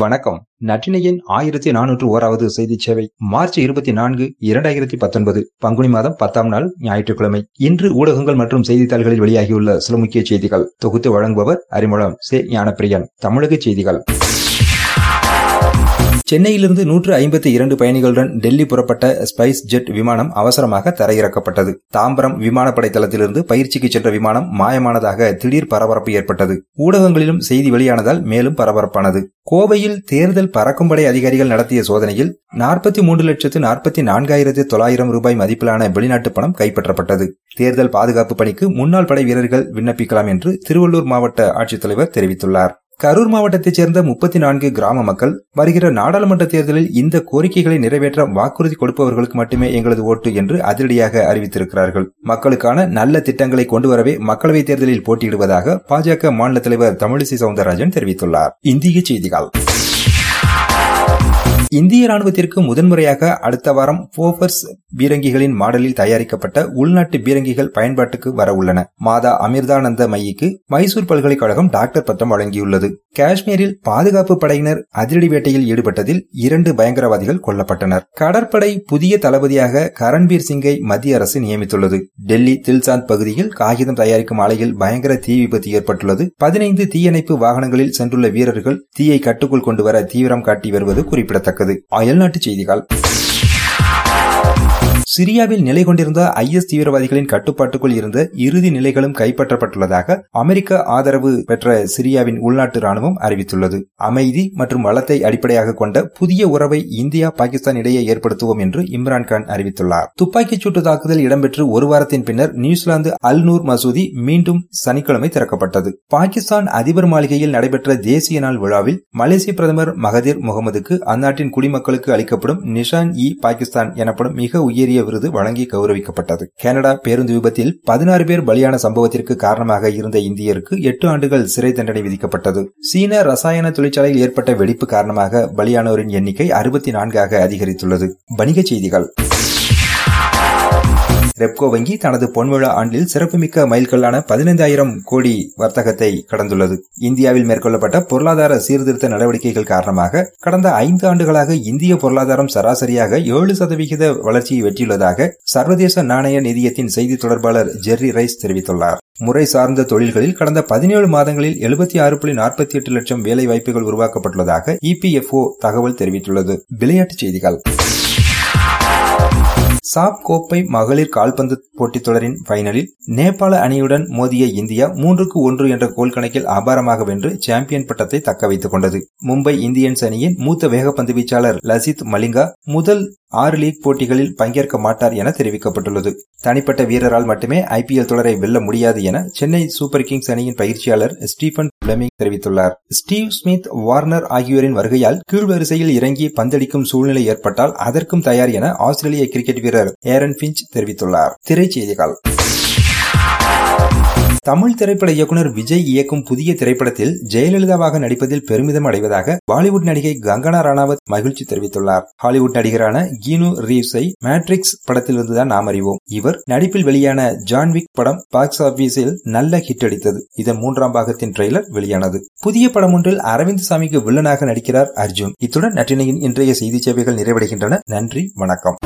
வணக்கம். நற்றினையின் ஆயிரத்தி நானூற்று ஓராவது செய்தி சேவை மார்ச் இருபத்தி நான்கு இரண்டாயிரத்தி பத்தொன்பது பங்குனி மாதம் பத்தாம் நாள் ஞாயிற்றுக்கிழமை. இன்று ஊடகங்கள் மற்றும் செய்தித்தாள்களில் வெளியாகியுள்ள சில முக்கிய செய்திகள். தொகுத்து வழங்குபவர் அறிமுகம். சே. ஞானப்பிரியன். தமிழக செய்திகள். சென்னையிலிருந்து நூற்று ஐம்பத்தி இரண்டு பயணிகளுடன் டெல்லி புறப்பட்ட ஸ்பைஸ் ஜெட் விமானம் அவசரமாக தரையிறக்கப்பட்டது. தாம்பரம் விமானப்படை தளத்திலிருந்து பயிற்சிக்கு சென்ற விமானம் மாயமானதாக திடீர் பரபரப்பு ஏற்பட்டது. ஊடகங்களிலும் செய்தி வெளியானதால் மேலும் பரபரப்பானது. கோவையில் தேர்தல் பறக்கும்படை அதிகாரிகள் நடத்திய சோதனையில் நாற்பத்தி மூன்று லட்சத்து நாற்பத்தி நான்காயிரத்து தொள்ளாயிரம் ரூபாய் மதிப்பிலான வெளிநாட்டு பணம் கைப்பற்றப்பட்டது. தேர்தல் பாதுகாப்பு பணிக்கு முன்னாள் படை வீரர்கள் விண்ணப்பிக்கலாம் என்று திருவள்ளூர் மாவட்ட ஆட்சித்தலைவர் தெரிவித்துள்ளார். கரூர் மாவட்டத்தைச் சேர்ந்த முப்பத்தி நான்கு கிராம மக்கள் வருகிற நாடாளுமன்ற தேர்தலில் இந்த கோரிக்கைகளை நிறைவேற்ற வாக்குறுதி கொடுப்பவர்களுக்கு மட்டுமே எங்களது ஓட்டு என்று அதிரடியாக அறிவித்திருக்கிறார்கள். மக்களுக்கான நல்ல திட்டங்களை கொண்டுவரவே மக்களவைத் தேர்தலில் போட்டியிடுவதாக பாஜக மாநில தலைவர் தமிழிசை சவுந்தரராஜன் தெரிவித்துள்ளார். இந்திய செய்திகள். இந்திய ராணுவத்திற்கு முதன்முறையாக அடுத்த வாரம் போபர்ஸ் பீரங்கிகளின் மாடலில் தயாரிக்கப்பட்ட உள்நாட்டு பீரங்கிகள் பயன்பாட்டுக்கு வர உள்ளன. மாதா அமிர்தானந்த மையிக்கு மைசூர் பல்கலைக்கழகம் டாக்டர் பட்டம் வழங்கியுள்ளது. காஷ்மீரில் பாதுகாப்பு படையினர் அதிரடி வேட்டையில் ஈடுபட்டதில் இரண்டு பயங்கரவாதிகள் கொல்லப்பட்டனர். கடற்படை புதிய தளபதியாக கரண்பீர் சிங்கை மத்திய அரசு நியமித்துள்ளது. டெல்லி தில்சாந்த் பகுதியில் காகிதம் தயாரிக்கும் ஆலையில் பயங்கர தீ விபத்து ஏற்பட்டுள்ளது. பதினைந்து தீயணைப்பு வாகனங்களில் சென்றுள்ள வீரர்கள் தீயை கட்டுக்குள் கொண்டுவர தீவிரம் காட்டி வருவது குறிப்பிடத்தக்கது. அயல்நாட்டு செய்திகள். சிரியாவில் நிலை கொண்டிருந்த ஐஎஸ் தீவிரவாதிகளின் கட்டுப்பாட்டுக்குள் இருந்த இறுதி நிலைகளும் கைப்பற்றப்பட்டுள்ளதாக அமெரிக்க ஆதரவு பெற்ற சிரியாவின் உள்நாட்டு ராணுவம் அறிவித்துள்ளது. அமைதி மற்றும் வளத்தை அடிப்படையாக கொண்ட புதிய உறவை இந்தியா பாகிஸ்தான் இடையே ஏற்படுத்துவோம் என்று இம்ரான்கான் அறிவித்துள்ளார். துப்பாக்கிச் சூட்டு தாக்குதல் இடம்பெற்று ஒரு வாரத்தின் பின்னர் நியூசிலாந்து அல்நூர் மசூதி மீண்டும் சனிக்கிழமை திறக்கப்பட்டது. பாகிஸ்தான் அதிபர் மாளிகையில் நடைபெற்ற தேசிய நாள் விழாவில் மலேசிய பிரதமர் மகதீர் முகமதுக்கு அந்நாட்டின் குடிமக்களுக்கு அளிக்கப்படும் நிஷான் இ பாகிஸ்தான் எனப்படும் மிக உயரிய விருது வழங்கி கௌரவிக்கப்பட்டது. கனடா பேருந்து விபத்தில் பதினாறு பேர் பலியான சம்பவத்திற்கு காரணமாக இருந்த இந்தியருக்கு எட்டு ஆண்டுகள் சிறை தண்டனை விதிக்கப்பட்டது. சீன ரசாயன தொழிற்சாலையில் ஏற்பட்ட வெடிப்பு காரணமாக பலியானோரின் எண்ணிக்கை அறுபத்தி நான்காக அதிகரித்துள்ளது. வணிகச் செய்திகள். ரெப்கோ வங்கி தனது பொன்விழா ஆண்டில் சிறப்புமிக்க மைல்கல்லான பதினைந்தாயிரம் கோடி வர்த்தகத்தை கடந்துள்ளது. இந்தியாவில் மேற்கொள்ளப்பட்ட பொருளாதார சீர்திருத்த நடவடிக்கைகள் காரணமாக கடந்த ஐந்து ஆண்டுகளாக இந்திய பொருளாதாரம் சராசரியாக ஏழு சதவிகித வளர்ச்சியை வெற்றியுள்ளதாக சர்வதேச நாணய நிதியத்தின் செய்தி தொடர்பாளர் ஜெர்ரி ரைஸ் தெரிவித்துள்ளார். முறை சார்ந்த தொழில்களில் கடந்த பதினேழு மாதங்களில் எழுபத்தி ஆறு புள்ளி நாற்பத்தி எட்டு லட்சம் வேலை வாய்ப்புகள் உருவாக்கப்பட்டுள்ளதாக இபிஎஃப்ஓ தகவல் தெரிவித்துள்ளது. விளையாட்டுச் செய்திகள். சாப் கோப்பை மகளிர் கால்பந்து போட்டித் தொடரின் பைனலில் நேபாள அணியுடன் மோதிய இந்தியா மூன்றுக்கு ஒன்று என்ற கோல் கணக்கில் அபாரமாக வென்று சாம்பியன் பட்டத்தை தக்க வைத்துக் கொண்டது. மும்பை இந்தியன்ஸ் அணியின் மூத்த வேகப்பந்து வீச்சாளர் லசித் மலிங்கா முதல் ஆறு லீக் போட்டிகளில் பங்கேற்க மாட்டார் என தெரிவிக்கப்பட்டுள்ளது. தனிப்பட்ட வீரரால் மட்டுமே ஐபிஎல் தொடரை வெல்ல முடியாது என சென்னை சூப்பர் கிங்ஸ் அணியின் பயிற்சியாளர் ஸ்டீபன் பிளமிங் தெரிவித்துள்ளார். ஸ்டீவ் ஸ்மித் வார்னர் ஆகியோரின் வருகையால் கீழ்வரிசையில் இறங்கி பந்தளிக்கும் சூழ்நிலை ஏற்பட்டால் அதற்கும் தயார் என ஆஸ்திரேலிய கிரிக்கெட் வீரர் வீரர் ஏரன் பிஞ்ச் தெரிவித்துள்ளார். திரைச்செய்திகள். தமிழ் திரைப்பட இயக்குநர் விஜய் இயக்கும் புதிய திரைப்படத்தில் ஜெயலலிதாவாக நடிப்பதில் பெருமிதம் அடைவதாக பாலிவுட் நடிகை கங்கனா ராணாவத் மகிழ்ச்சி தெரிவித்துள்ளார். ஹாலிவுட் நடிகரான கீனு ரீவ்ஸை மேட்ரிக்ஸ் படத்திலிருந்துதான் நாம் அறிவோம். இவர் நடிப்பில் வெளியான ஜான்விக் படம் பாக்ஸ் ஆபீஸில் நல்ல ஹிட் அடித்தது. இதன் மூன்றாம் பாகத்தின் ட்ரெய்லர் வெளியானது. புதிய படம் ஒன்றில் அரவிந்த் சாமிக்கு வில்லனாக நடிக்கிறார் அர்ஜுன். இத்துடன் நற்றினையின் இன்றைய செய்தி சேவைகள் நிறைவடைகின்றன. நன்றி வணக்கம்.